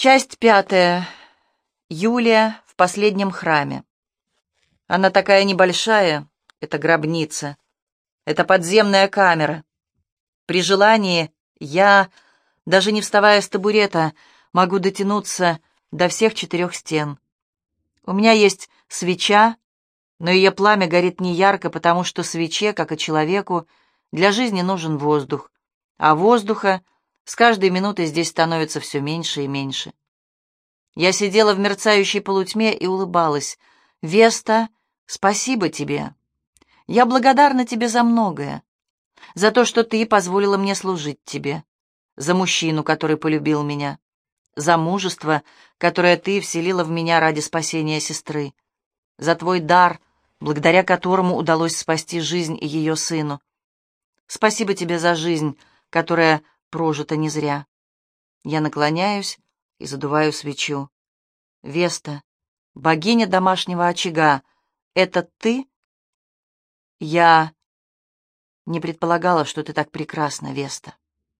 Часть пятая. Юлия в последнем храме. Она такая небольшая, это гробница. Это подземная камера. При желании я, даже не вставая с табурета, могу дотянуться до всех четырех стен. У меня есть свеча, но ее пламя горит не ярко, потому что свече, как и человеку, для жизни нужен воздух, а воздуха с каждой минутой здесь становится все меньше и меньше. Я сидела в мерцающей полутьме и улыбалась. «Веста, спасибо тебе. Я благодарна тебе за многое. За то, что ты позволила мне служить тебе. За мужчину, который полюбил меня. За мужество, которое ты вселила в меня ради спасения сестры. За твой дар, благодаря которому удалось спасти жизнь ее сыну. Спасибо тебе за жизнь, которая прожито не зря. Я наклоняюсь и задуваю свечу. Веста, богиня домашнего очага, это ты? Я не предполагала, что ты так прекрасна, Веста.